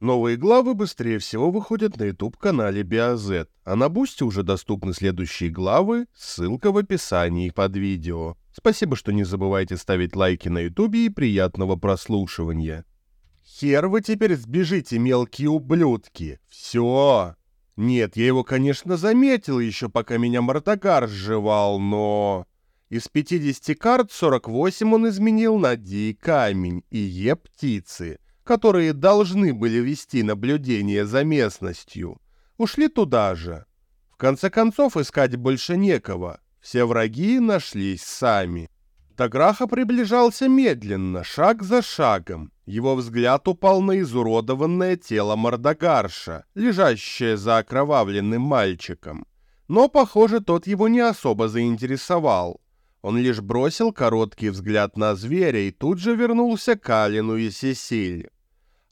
Новые главы быстрее всего выходят на YouTube-канале BioZ, а на Бусте уже доступны следующие главы, ссылка в описании под видео. Спасибо, что не забывайте ставить лайки на YouTube и приятного прослушивания. Хер вы теперь сбежите, мелкие ублюдки. Все. Нет, я его, конечно, заметил еще, пока меня Мартагар сживал, но... Из 50 карт 48 он изменил на Ди камень и Е птицы — которые должны были вести наблюдение за местностью, ушли туда же. В конце концов, искать больше некого. Все враги нашлись сами. Таграха приближался медленно, шаг за шагом. Его взгляд упал на изуродованное тело Мордогарша, лежащее за окровавленным мальчиком. Но, похоже, тот его не особо заинтересовал. Он лишь бросил короткий взгляд на зверя и тут же вернулся к Алину и Сесиль.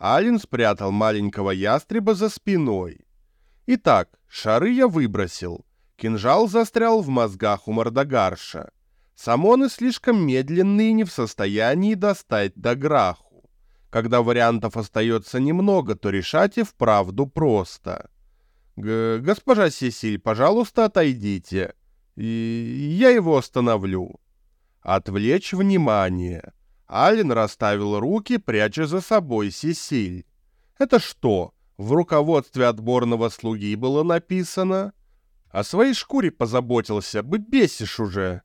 Ален спрятал маленького ястреба за спиной. Итак, шары я выбросил. Кинжал застрял в мозгах у Мордогарша. Самоны слишком медленные и не в состоянии достать до Граху. Когда вариантов остается немного, то решать и вправду просто. Г «Госпожа Сесиль, пожалуйста, отойдите. И я его остановлю». Отвлечь внимание. Ален расставил руки, пряча за собой Сесиль. Это что, в руководстве отборного слуги было написано? О своей шкуре позаботился, бы бесишь уже.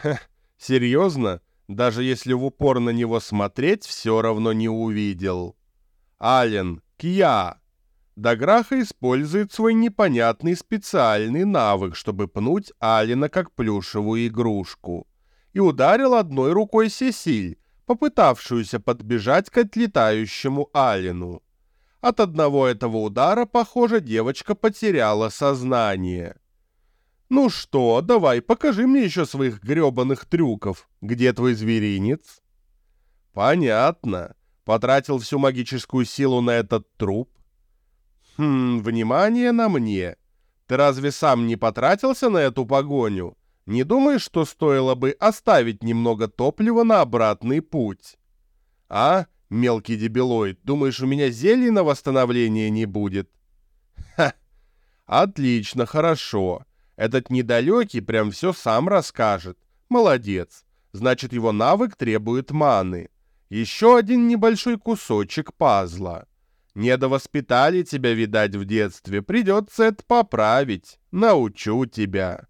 Хе, серьезно? Даже если в упор на него смотреть, все равно не увидел. Ален, Кья. Даграха использует свой непонятный специальный навык, чтобы пнуть Алина как плюшевую игрушку и ударил одной рукой Сесиль, попытавшуюся подбежать к отлетающему Алину. От одного этого удара, похоже, девочка потеряла сознание. «Ну что, давай, покажи мне еще своих гребаных трюков. Где твой зверинец?» «Понятно. Потратил всю магическую силу на этот труп?» «Хм, внимание на мне. Ты разве сам не потратился на эту погоню?» Не думаешь, что стоило бы оставить немного топлива на обратный путь? А, мелкий дебилоид, думаешь, у меня зелий на восстановление не будет? Ха! Отлично, хорошо. Этот недалекий прям все сам расскажет. Молодец. Значит, его навык требует маны. Еще один небольшой кусочек пазла. Недовоспитали тебя, видать, в детстве. Придется это поправить. Научу тебя.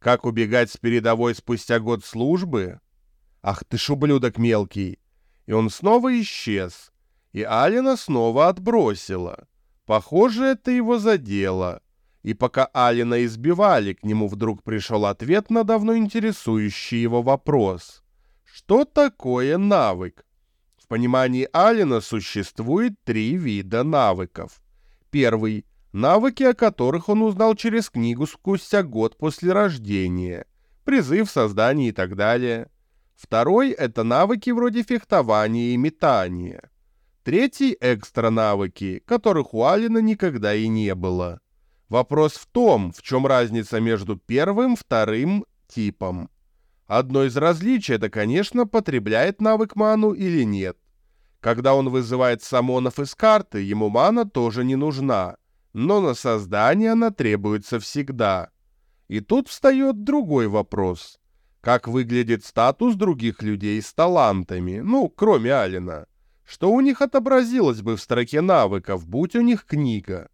Как убегать с передовой спустя год службы? Ах ты ж ублюдок мелкий! И он снова исчез. И Алина снова отбросила. Похоже, это его задело. И пока Алина избивали, к нему вдруг пришел ответ на давно интересующий его вопрос. Что такое навык? В понимании Алина существует три вида навыков. Первый навыки о которых он узнал через книгу спустя год после рождения, призыв, создание и так далее. Второй — это навыки вроде фехтования и метания. Третий — экстра навыки, которых у Алина никогда и не было. Вопрос в том, в чем разница между первым, вторым типом. Одно из различий — это, конечно, потребляет навык ману или нет. Когда он вызывает самонов из карты, ему мана тоже не нужна но на создание она требуется всегда. И тут встает другой вопрос. Как выглядит статус других людей с талантами, ну, кроме Алина? Что у них отобразилось бы в строке навыков, будь у них книга?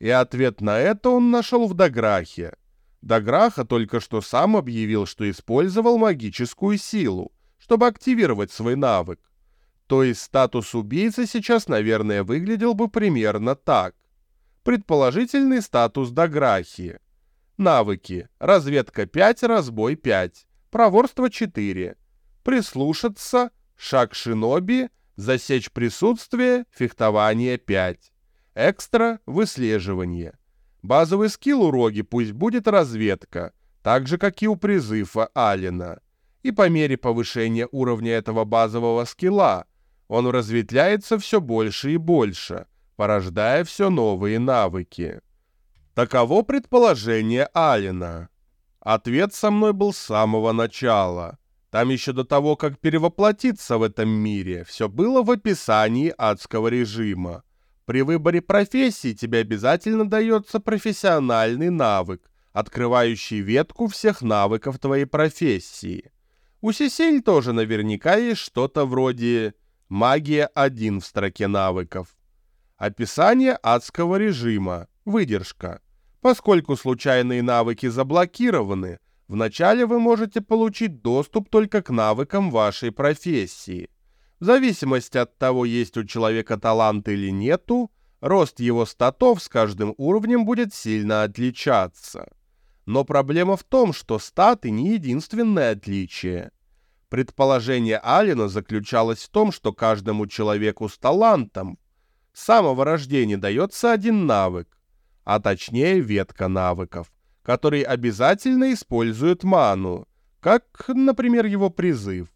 И ответ на это он нашел в Даграхе. Даграха только что сам объявил, что использовал магическую силу, чтобы активировать свой навык. То есть статус убийцы сейчас, наверное, выглядел бы примерно так. Предположительный статус Даграхи. Навыки. Разведка 5, разбой 5. Проворство 4. Прислушаться. Шаг шиноби. Засечь присутствие. Фехтование 5. Экстра. Выслеживание. Базовый скилл у Роги пусть будет разведка, так же, как и у призыва Алина. И по мере повышения уровня этого базового скилла он разветвляется все больше и больше – порождая все новые навыки. Таково предположение Алина. Ответ со мной был с самого начала. Там еще до того, как перевоплотиться в этом мире, все было в описании адского режима. При выборе профессии тебе обязательно дается профессиональный навык, открывающий ветку всех навыков твоей профессии. У Сисель тоже наверняка есть что-то вроде «Магия 1» в строке навыков. Описание адского режима, выдержка. Поскольку случайные навыки заблокированы, вначале вы можете получить доступ только к навыкам вашей профессии. В зависимости от того, есть у человека талант или нету, рост его статов с каждым уровнем будет сильно отличаться. Но проблема в том, что статы не единственное отличие. Предположение Алина заключалось в том, что каждому человеку с талантом с самого рождения дается один навык, а точнее ветка навыков, который обязательно использует ману, как, например, его призыв.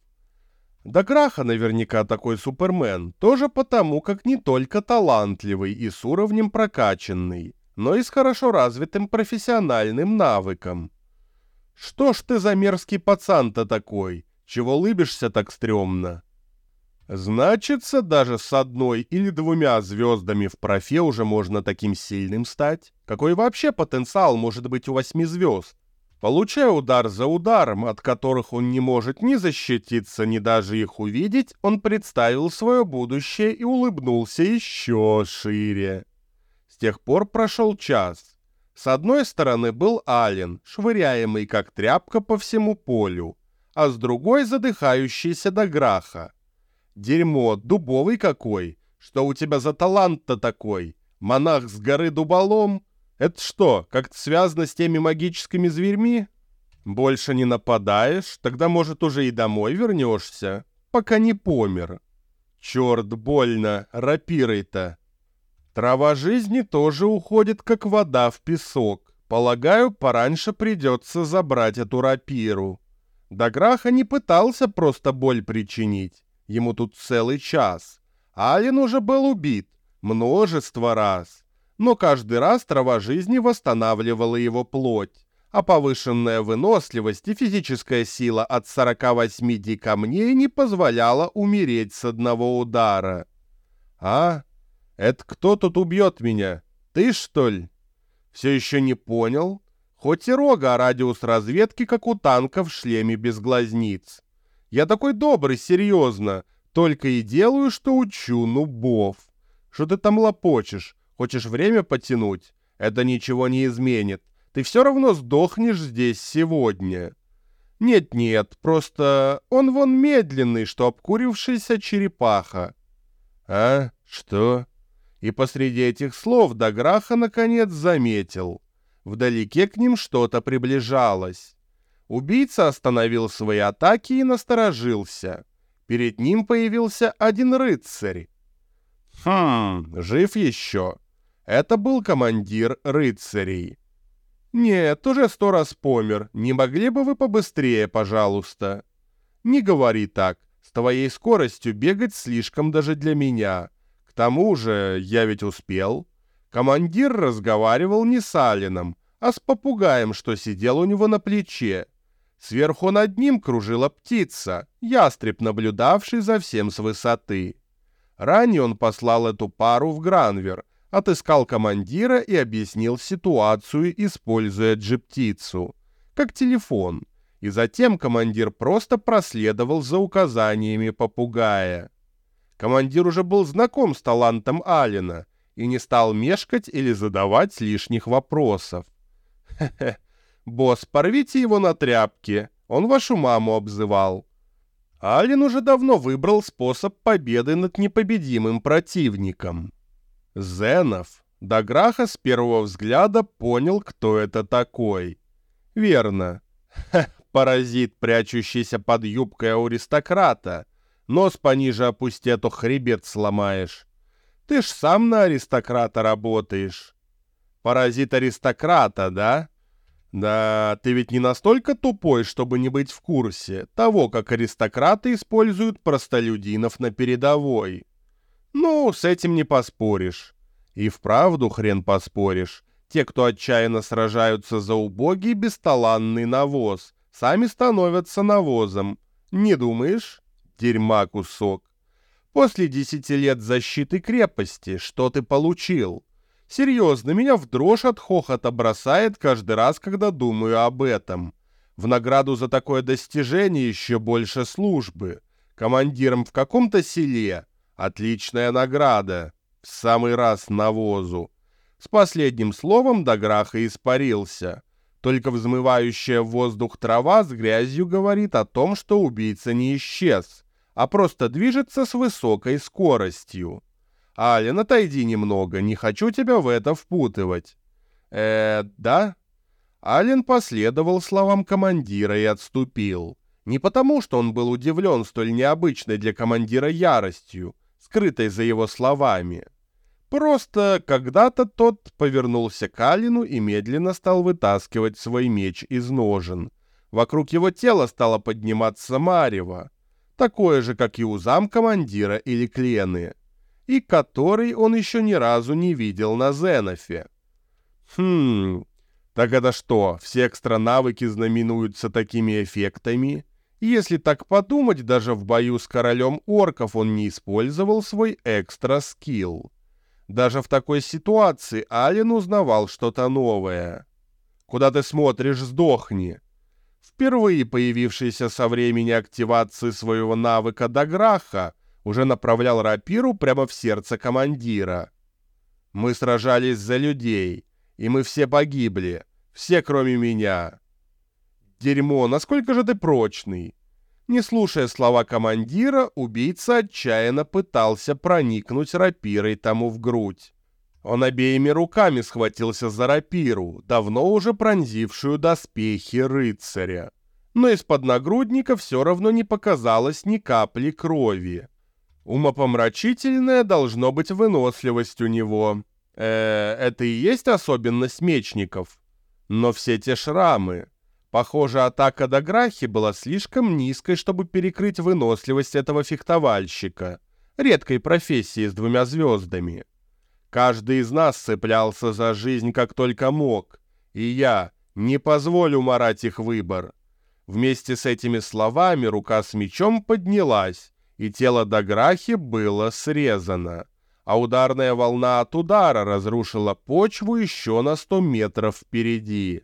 Да Граха наверняка такой супермен, тоже потому, как не только талантливый и с уровнем прокачанный, но и с хорошо развитым профессиональным навыком. Что ж ты за мерзкий пацан-то такой, чего лыбишься так стрёмно? Значится, даже с одной или двумя звездами в профе уже можно таким сильным стать? Какой вообще потенциал может быть у восьми звезд? Получая удар за ударом, от которых он не может ни защититься, ни даже их увидеть, он представил свое будущее и улыбнулся еще шире. С тех пор прошел час. С одной стороны был Ален, швыряемый как тряпка по всему полю, а с другой задыхающийся до граха. Дерьмо, дубовый какой! Что у тебя за талант-то такой? Монах с горы дуболом? Это что, как-то связано с теми магическими зверьми? Больше не нападаешь? Тогда, может, уже и домой вернешься? Пока не помер. Черт, больно, рапирой-то. Трава жизни тоже уходит, как вода в песок. Полагаю, пораньше придется забрать эту рапиру. Даграха не пытался просто боль причинить. Ему тут целый час. Ален уже был убит. Множество раз но каждый раз трава жизни восстанавливала его плоть, а повышенная выносливость и физическая сила от 48 ди камней не позволяла умереть с одного удара. «А? Это кто тут убьет меня? Ты, что ли?» «Все еще не понял?» Хоть и рога, а радиус разведки, как у танка в шлеме без глазниц. Я такой добрый, серьезно, только и делаю, что учу нубов. Что ты там лопочешь? Хочешь время потянуть? Это ничего не изменит. Ты все равно сдохнешь здесь сегодня. Нет-нет, просто он вон медленный, что обкурившаяся черепаха. А? Что? И посреди этих слов Даграха наконец заметил. Вдалеке к ним что-то приближалось. Убийца остановил свои атаки и насторожился. Перед ним появился один рыцарь. «Хм, жив еще?» Это был командир рыцарей. «Нет, уже сто раз помер. Не могли бы вы побыстрее, пожалуйста?» «Не говори так. С твоей скоростью бегать слишком даже для меня. К тому же я ведь успел». Командир разговаривал не с Алином, а с попугаем, что сидел у него на плече. Сверху над ним кружила птица, ястреб, наблюдавший за всем с высоты. Ранее он послал эту пару в Гранвер, отыскал командира и объяснил ситуацию, используя джиптицу, как телефон, и затем командир просто проследовал за указаниями попугая. Командир уже был знаком с талантом Алина и не стал мешкать или задавать лишних вопросов. «Хе-хе, босс, порвите его на тряпки, он вашу маму обзывал». Алин уже давно выбрал способ победы над непобедимым противником. Зенов. Даграха с первого взгляда понял, кто это такой. Верно. Ха, паразит, прячущийся под юбкой аристократа. Нос пониже опусти, а то хребет сломаешь. Ты ж сам на аристократа работаешь. Паразит аристократа, да? Да, ты ведь не настолько тупой, чтобы не быть в курсе того, как аристократы используют простолюдинов на передовой. Ну, с этим не поспоришь. И вправду хрен поспоришь. Те, кто отчаянно сражаются за убогий бесталанный навоз, сами становятся навозом. Не думаешь? Дерьма кусок. После десяти лет защиты крепости, что ты получил? Серьезно, меня в дрожь от хохота бросает каждый раз, когда думаю об этом. В награду за такое достижение еще больше службы. Командиром в каком-то селе. Отличная награда. В самый раз навозу. С последним словом до Граха испарился. Только взмывающая в воздух трава с грязью говорит о том, что убийца не исчез, а просто движется с высокой скоростью. «Ален, отойди немного, не хочу тебя в это впутывать». «Э, да?» Ален последовал словам командира и отступил. Не потому, что он был удивлен столь необычной для командира яростью, скрытой за его словами. Просто когда-то тот повернулся к Алину и медленно стал вытаскивать свой меч из ножен. Вокруг его тела стало подниматься марево, такое же, как и у зам командира или клены и который он еще ни разу не видел на Зенофе. Хм, так это что, все экстра-навыки знаменуются такими эффектами? Если так подумать, даже в бою с королем орков он не использовал свой экстра-скилл. Даже в такой ситуации Ален узнавал что-то новое. «Куда ты смотришь, сдохни!» Впервые появившийся со времени активации своего навыка Даграха, уже направлял рапиру прямо в сердце командира. Мы сражались за людей, и мы все погибли, все кроме меня. Дерьмо, насколько же ты прочный? Не слушая слова командира, убийца отчаянно пытался проникнуть рапирой тому в грудь. Он обеими руками схватился за рапиру, давно уже пронзившую доспехи рыцаря. Но из-под нагрудника все равно не показалось ни капли крови. Умопомрачительная должно быть выносливость у него. Э, это и есть особенность мечников. Но все те шрамы. Похоже, атака до Грахи была слишком низкой, чтобы перекрыть выносливость этого фехтовальщика. Редкой профессии с двумя звездами. Каждый из нас цеплялся за жизнь как только мог. И я не позволю марать их выбор. Вместе с этими словами рука с мечом поднялась, и тело Даграхи было срезано, а ударная волна от удара разрушила почву еще на сто метров впереди.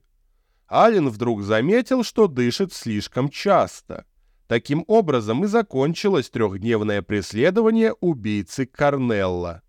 Ален вдруг заметил, что дышит слишком часто. Таким образом и закончилось трехдневное преследование убийцы Корнелла.